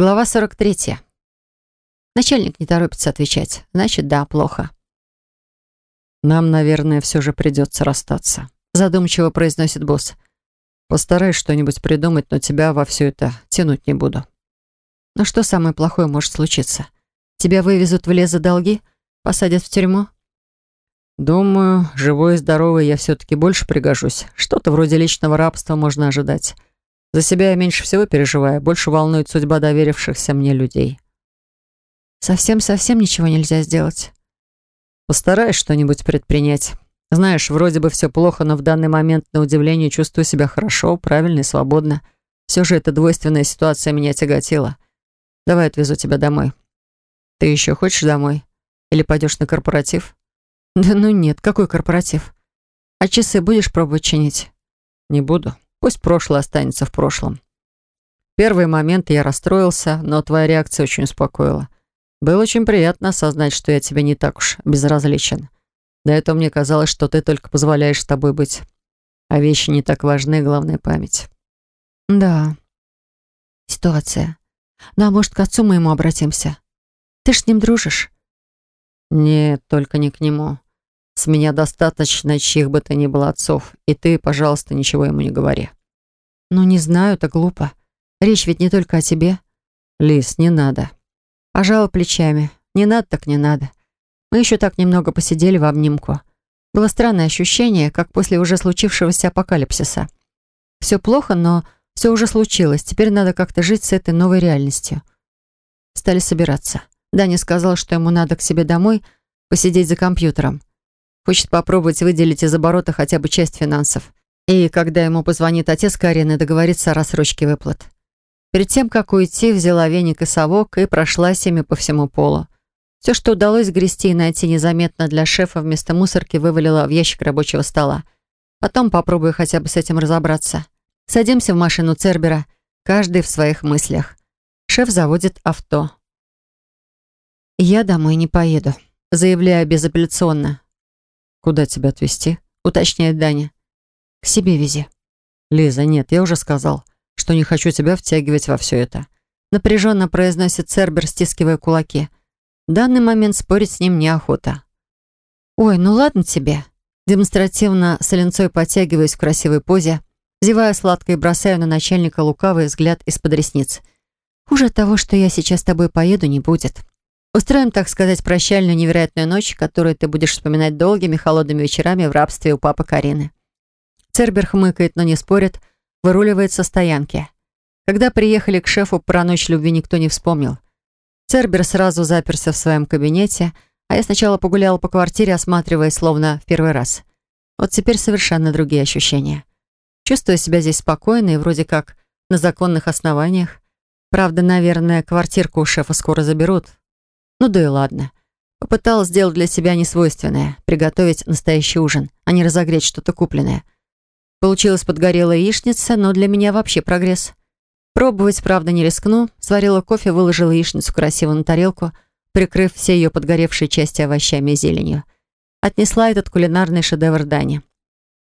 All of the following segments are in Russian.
Глава 43. Начальник не торопится отвечать. Значит, да, плохо. «Нам, наверное, все же придется расстаться», — задумчиво произносит босс. «Постараюсь что-нибудь придумать, но тебя во все это тянуть не буду». «Ну что самое плохое может случиться? Тебя вывезут в лес за долги? Посадят в тюрьму?» «Думаю, живой и здоровый я все-таки больше пригожусь. Что-то вроде личного рабства можно ожидать. За себя я меньше всего переживаю, больше волнует судьба доверившихся мне людей». «Совсем-совсем ничего нельзя сделать?» «Постараюсь что-нибудь предпринять. Знаешь, вроде бы все плохо, но в данный момент, на удивление, чувствую себя хорошо, правильно и свободно. Все же эта двойственная ситуация меня тяготила. Давай отвезу тебя домой. Ты еще хочешь домой? Или пойдешь на корпоратив?» Да ну нет, какой корпоратив? А часы будешь пробовать чинить? Не буду. Пусть прошлое останется в прошлом. Первый момент я расстроился, но твоя реакция очень успокоила. Было очень приятно осознать, что я тебе не так уж безразличен. До этого мне казалось, что ты только позволяешь с тобой быть. А вещи не так важны, главная память. Да. Ситуация. Ну, а может, к отцу моему обратимся? Ты ж с ним дружишь? Нет, только не к нему. С меня достаточно чьих бы то ни было отцов, и ты, пожалуйста, ничего ему не говори». «Ну, не знаю, это глупо. Речь ведь не только о тебе». «Лис, не надо». Пожала плечами. «Не надо, так не надо. Мы еще так немного посидели в обнимку. Было странное ощущение, как после уже случившегося апокалипсиса. Все плохо, но все уже случилось. Теперь надо как-то жить с этой новой реальностью». Стали собираться. Даня сказал, что ему надо к себе домой посидеть за компьютером. Хочет попробовать выделить из оборота хотя бы часть финансов. И когда ему позвонит отец Карины, договориться о рассрочке выплат. Перед тем, как уйти, взяла веник и совок и прошлась ими по всему полу. Все, что удалось грести и найти незаметно для шефа, вместо мусорки вывалила в ящик рабочего стола. Потом попробую хотя бы с этим разобраться. Садимся в машину Цербера, каждый в своих мыслях. Шеф заводит авто. «Я домой не поеду», заявляю безапелляционно. «Куда тебя отвезти?» — уточняет Даня. «К себе вези». «Лиза, нет, я уже сказал, что не хочу тебя втягивать во все это». Напряженно произносит Цербер, стискивая кулаки. В данный момент спорить с ним неохота. «Ой, ну ладно тебе». Демонстративно с ленцой подтягиваюсь в красивой позе, зевая сладко и бросаю на начальника лукавый взгляд из-под ресниц. «Хуже того, что я сейчас с тобой поеду, не будет». Устроим, так сказать, прощальную невероятную ночь, которую ты будешь вспоминать долгими холодными вечерами в рабстве у папы Карины. Цербер хмыкает, но не спорит, выруливает со стоянки. Когда приехали к шефу, про ночь любви никто не вспомнил. Цербер сразу заперся в своем кабинете, а я сначала погуляла по квартире, осматривая, словно в первый раз. Вот теперь совершенно другие ощущения. Чувствую себя здесь спокойно и вроде как на законных основаниях. Правда, наверное, квартирку у шефа скоро заберут, ну да и ладно. Попыталась сделать для себя несвойственное, приготовить настоящий ужин, а не разогреть что-то купленное. Получилась подгорелая яичница, но для меня вообще прогресс. Пробовать, правда, не рискну. Сварила кофе, выложила яичницу красиво на тарелку, прикрыв все ее подгоревшие части овощами и зеленью. Отнесла этот кулинарный шедевр Дани.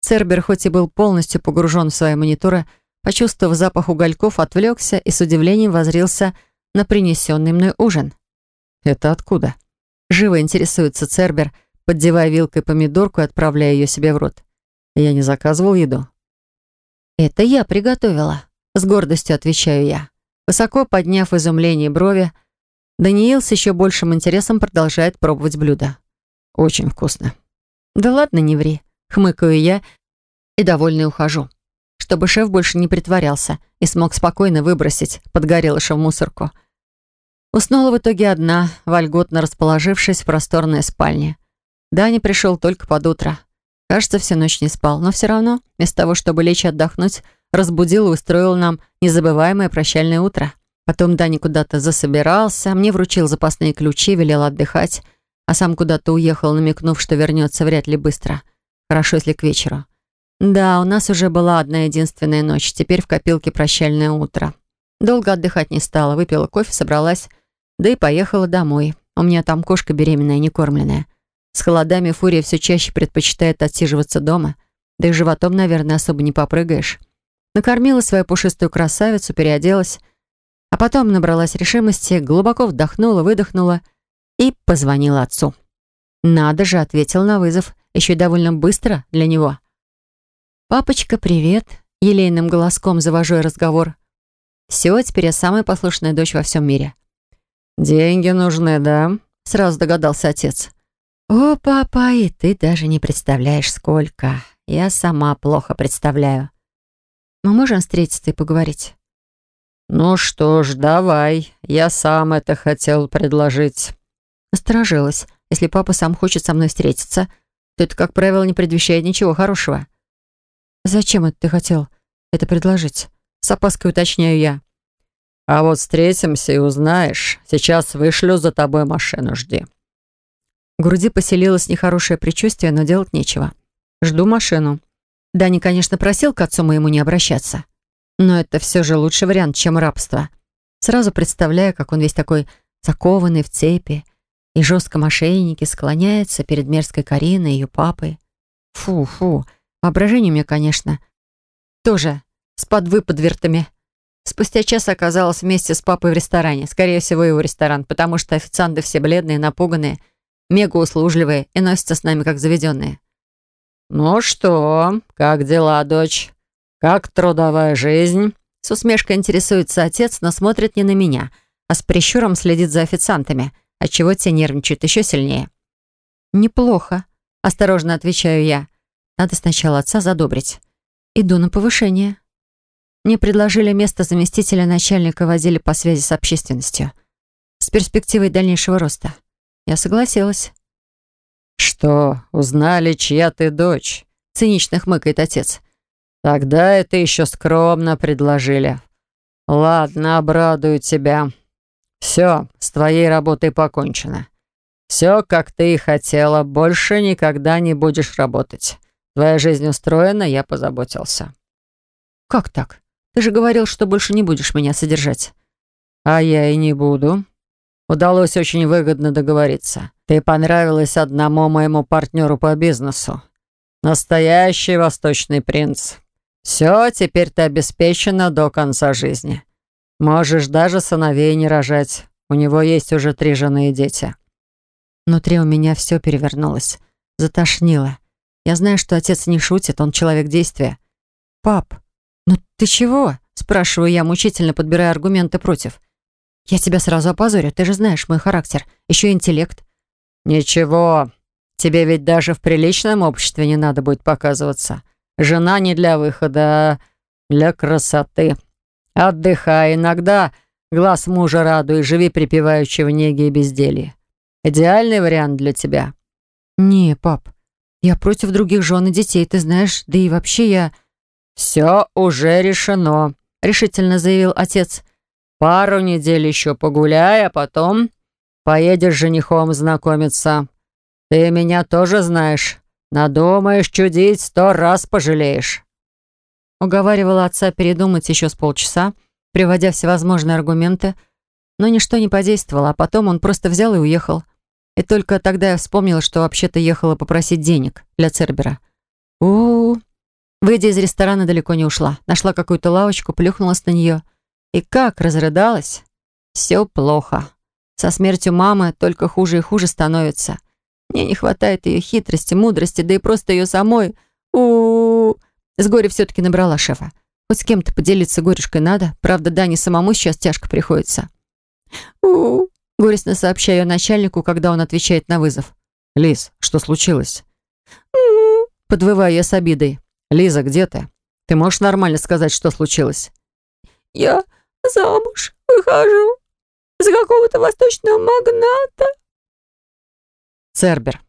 Цербер, хоть и был полностью погружен в свои мониторы, почувствовав запах угольков, отвлекся и с удивлением возрился на принесенный мной ужин. «Это откуда?» Живо интересуется Цербер, поддевая вилкой помидорку и отправляя ее себе в рот. «Я не заказывал еду». «Это я приготовила», — с гордостью отвечаю я. Высоко подняв изумление брови, Даниил с еще большим интересом продолжает пробовать блюдо. «Очень вкусно». «Да ладно, не ври», — хмыкаю я и довольно ухожу, чтобы шеф больше не притворялся и смог спокойно выбросить подгорелыша в мусорку. Уснула в итоге одна, вольготно расположившись в просторной спальне. Даня пришел только под утро. Кажется, всю ночь не спал, но все равно, вместо того, чтобы лечь отдохнуть, разбудил и устроил нам незабываемое прощальное утро. Потом Даня куда-то засобирался, мне вручил запасные ключи, велел отдыхать, а сам куда-то уехал, намекнув, что вернется вряд ли быстро. Хорошо, если к вечеру. Да, у нас уже была одна единственная ночь, теперь в копилке прощальное утро. Долго отдыхать не стала, выпила кофе, собралась да и поехала домой. У меня там кошка беременная, не кормленная. С холодами Фурия все чаще предпочитает отсиживаться дома. Да и животом, наверное, особо не попрыгаешь. Накормила свою пушистую красавицу, переоделась. А потом набралась решимости, глубоко вдохнула, выдохнула и позвонила отцу. «Надо же», — ответил на вызов, еще и довольно быстро для него. «Папочка, привет», — елейным голоском завожу я разговор. «Все, теперь я самая послушная дочь во всем мире». «Деньги нужны, да?» — сразу догадался отец. «О, папа, и ты даже не представляешь, сколько. Я сама плохо представляю. Мы можем встретиться и поговорить?» «Ну что ж, давай. Я сам это хотел предложить». Насторожилась. Если папа сам хочет со мной встретиться, то это, как правило, не предвещает ничего хорошего. «Зачем это ты хотел это предложить?» С опаской уточняю я. «А вот встретимся и узнаешь. Сейчас вышлю за тобой машину, жди». В груди поселилось нехорошее предчувствие, но делать нечего. Жду машину. Дани, конечно, просил к отцу моему не обращаться. Но это все же лучший вариант, чем рабство. Сразу представляю, как он весь такой закованный в цепи и жестком ошейнике склоняется перед мерзкой Кариной и ее папой. Фу-фу, воображение у меня, конечно, тоже с подвыподвертами. Спустя час оказалась вместе с папой в ресторане. Скорее всего, его ресторан, потому что официанты все бледные, напуганные, мега услужливые и носятся с нами как заведенные. «Ну что, как дела, дочь?» «Как трудовая жизнь?» С усмешкой интересуется отец, но смотрит не на меня, а с прищуром следит за официантами, отчего те нервничают еще сильнее. «Неплохо», — осторожно отвечаю я. «Надо сначала отца задобрить. Иду на повышение». Мне предложили место заместителя начальника в отделе по связи с общественностью. С перспективой дальнейшего роста. Я согласилась. «Что, узнали, чья ты дочь?» — цинично хмыкает отец. Тогда это еще скромно предложили. Ладно, обрадую тебя. Все, с твоей работой покончено. Все, как ты и хотела, больше никогда не будешь работать. Твоя жизнь устроена, я позаботился. Как так? Ты же говорил, что больше не будешь меня содержать. А я и не буду. Удалось очень выгодно договориться. Ты понравилась одному моему партнеру по бизнесу. Настоящий восточный принц. Все, теперь ты обеспечена до конца жизни. Можешь даже сыновей не рожать. У него есть уже три жены и дети». Внутри у меня все перевернулось. Затошнило. Я знаю, что отец не шутит, он человек действия. «Пап, ну ты чего?» Спрашиваю я, мучительно подбирая аргументы против. «Я тебя сразу опозорю, ты же знаешь мой характер. Еще интеллект». «Ничего, тебе ведь даже в приличном обществе не надо будет показываться. Жена не для выхода, а для красоты. Отдыхай иногда, глаз мужа радуй, живи припеваючи в неге и безделье. Идеальный вариант для тебя». «Не, пап, я против других жен и детей, ты знаешь, да и вообще я...» «Все уже решено», — решительно заявил отец. «Пару недель еще погуляй, а потом поедешь с женихом знакомиться. Ты меня тоже знаешь. Надумаешь чудить, сто раз пожалеешь». Уговаривала отца передумать еще с полчаса, приводя всевозможные аргументы, но ничто не подействовало, а потом он просто взял и уехал. И только тогда я вспомнила, что вообще-то ехала попросить денег для Цербера. у у, -у. Выйдя из ресторана, далеко не ушла. Нашла какую-то лавочку, плюхнулась на нее. И как разрыдалась. Все плохо. Со смертью мамы только хуже и хуже становится. Мне не хватает ее хитрости, мудрости, да и просто ее самой. у у, -у. С горя все-таки набрала шефа. Хоть с кем-то поделиться горюшкой надо. Правда, да, не самому сейчас тяжко приходится. у у, -у горестно сообщаю начальнику, когда он отвечает на вызов. «Лиз, что случилось?» у подвываю я с обидой. «Лиза, где ты? Ты можешь нормально сказать, что случилось?» «Я замуж выхожу за какого-то восточного магната», Цербер.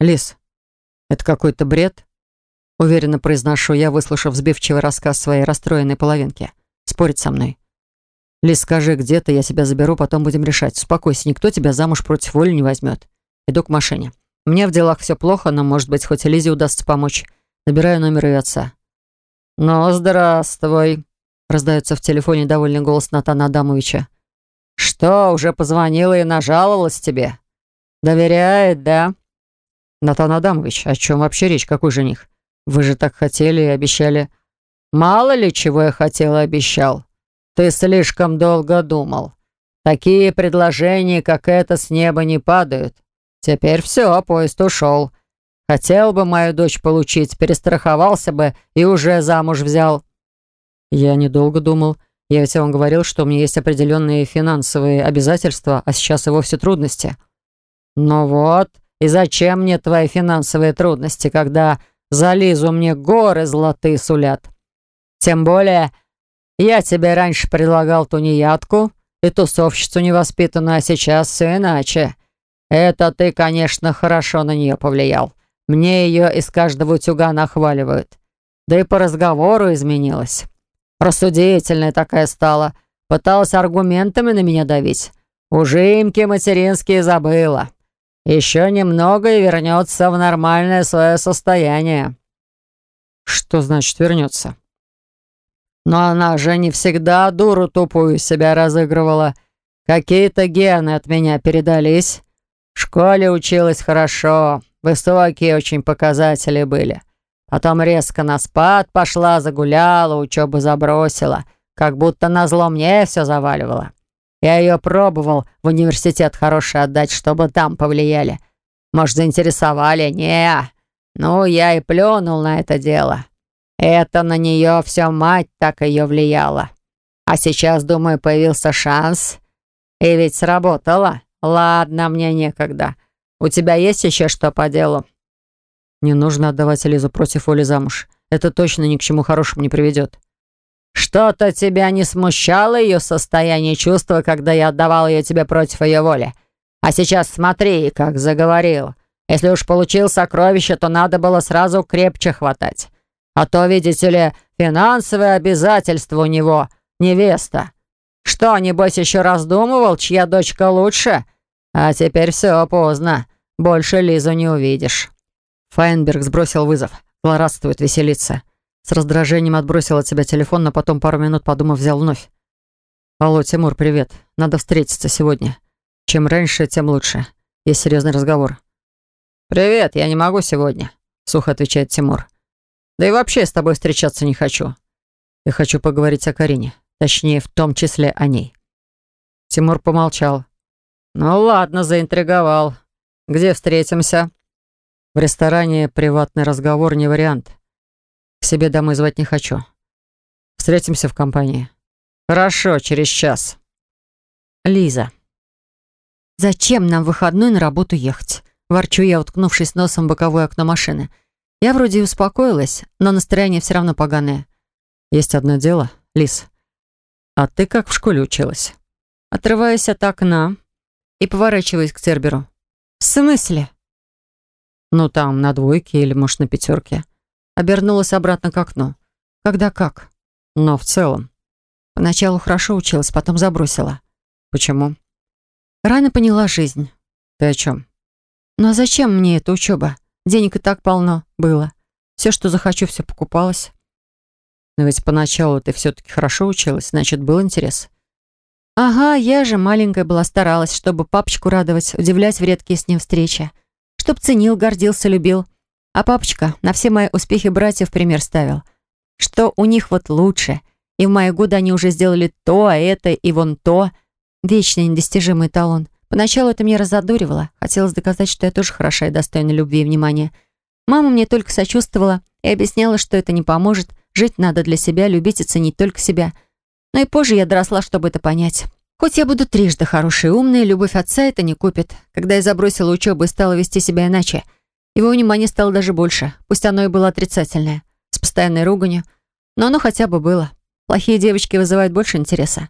Лис, это какой-то бред? Уверенно произношу я, выслушав взбивчивый рассказ своей расстроенной половинки. Спорить со мной. Лис, скажи, где ты, я себя заберу, потом будем решать. Успокойся, никто тебя замуж против воли не возьмет. Иду к машине. Меня в делах все плохо, но, может быть, хоть Лизе удастся помочь. Набираю номер ее отца. «Ну, здравствуй», — раздается в телефоне довольный голос Натана Адамовича. «Что, уже позвонила и нажаловалась тебе?» «Доверяет, да?» «Натан Адамович, о чем вообще речь? Какой жених? Вы же так хотели и обещали». «Мало ли, чего я хотел и обещал. ты слишком долго думал. Такие предложения, как это, с неба не падают. Теперь все, поезд ушел. Хотел бы мою дочь получить, перестраховался бы и уже замуж взял». Я недолго думал. Я ведь вам говорил, что у меня есть определенные финансовые обязательства, а сейчас и вовсе трудности. Ну вот, и зачем мне твои финансовые трудности, когда за Лизу мне горы золотые сулят? Тем более, я тебе раньше предлагал тунеядку и тусовщицу невоспитанную, а сейчас все иначе. Это ты, конечно, хорошо на нее повлиял. Мне ее из каждого утюга нахваливают. Да и по разговору изменилась. Рассудительная такая стала. Пыталась аргументами на меня давить. Ужимки материнские забыла. Еще немного и вернется в нормальное свое состояние. Что значит вернется? Но она же не всегда дуру тупую себя разыгрывала. Какие-то гены от меня передались. В школе училась хорошо, Высокие очень показатели были. Потом резко на спад пошла, загуляла, учебу забросила. Как будто назло мне все заваливало. Я ее пробовал в университет хороший отдать, чтобы там повлияли. Может, заинтересовали? Не. Ну, я и плюнул на это дело. Это на нее все мать так ее влияла. А сейчас, думаю, появился шанс. И ведь сработало. Ладно, мне некогда. У тебя есть еще что по делу?» «Не нужно отдавать Элизу против воли замуж. Это точно ни к чему хорошему не приведет». «Что-то тебя не смущало ее состояние чувства, когда я отдавал ее тебе против ее воли? А сейчас смотри, как заговорил. Если уж получил сокровище, то надо было сразу крепче хватать. А то, видите ли, финансовые обязательства у него, невеста. Что, небось, еще раздумывал, чья дочка лучше? А теперь все поздно. Больше Лизу не увидишь». Файнберг сбросил вызов. Злорадствует, веселится. С раздражением отбросил от себя телефон, но потом пару минут подумав взял вновь. «Алло, Тимур, привет. Надо встретиться сегодня. Чем раньше, тем лучше. Есть серьезный разговор». «Привет, я не могу сегодня», — сухо отвечает Тимур. «Да и вообще с тобой встречаться не хочу. Я хочу поговорить о Карине. Точнее, в том числе о ней». Тимур помолчал. «Ну ладно, заинтриговал. Где встретимся?» «В ресторане приватный разговор не вариант. К себе домой звать не хочу. Встретимся в компании». «Хорошо, через час». Лиза. «Зачем нам в выходной на работу ехать?» Ворчу я, уткнувшись носом в боковое окно машины. Я вроде и успокоилась, но настроение все равно поганое. «Есть одно дело, Лиз. А ты как в школе училась?» Отрываюсь от окна и поворачиваюсь к Церберу. «В смысле?» «Ну, там, на двойке или, может, на пятерке». Обернулась обратно к окну. «Когда как?» «Но в целом». Поначалу хорошо училась, потом забросила. «Почему?» Рано поняла жизнь. «Ты о чем?» «Ну а зачем мне эта учеба? Денег и так полно было. Все, что захочу, все покупалось». «Но ведь поначалу ты все-таки хорошо училась, значит, был интерес». Ага, я же маленькая была, старалась, чтобы папочку радовать, удивлять в редкие с ним встречи. Чтоб ценил, гордился, любил. А папочка на все мои успехи братьев пример ставил. Что у них вот лучше. И в мои годы они уже сделали то, а это и вон то. Вечный недостижимый талон. Поначалу это меня разодуривало. Хотелось доказать, что я тоже хороша и достойна любви и внимания. Мама мне только сочувствовала и объясняла, что это не поможет. Жить надо для себя, любить и ценить только себя — но и позже я доросла, чтобы это понять. Хоть я буду трижды хорошей и умной, любовь отца это не купит. Когда я забросила учебу и стала вести себя иначе, его внимание стало даже больше, пусть оно и было отрицательное, с постоянной руганью, но оно хотя бы было. Плохие девочки вызывают больше интереса.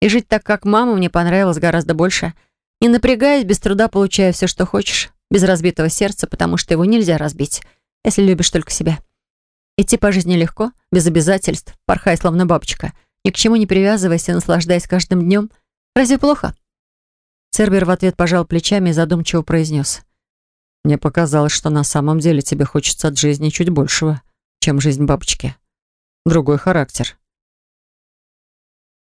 И жить так, как мама, мне понравилось гораздо больше. Не напрягаясь, без труда получая все, что хочешь, без разбитого сердца, потому что его нельзя разбить, если любишь только себя. Идти по жизни легко, без обязательств, порхай, словно бабочка — ни к чему не привязывайся, наслаждаясь каждым днем. Разве плохо?» Цербер в ответ пожал плечами и задумчиво произнес. «Мне показалось, что на самом деле тебе хочется от жизни чуть большего, чем жизнь бабочки. Другой характер.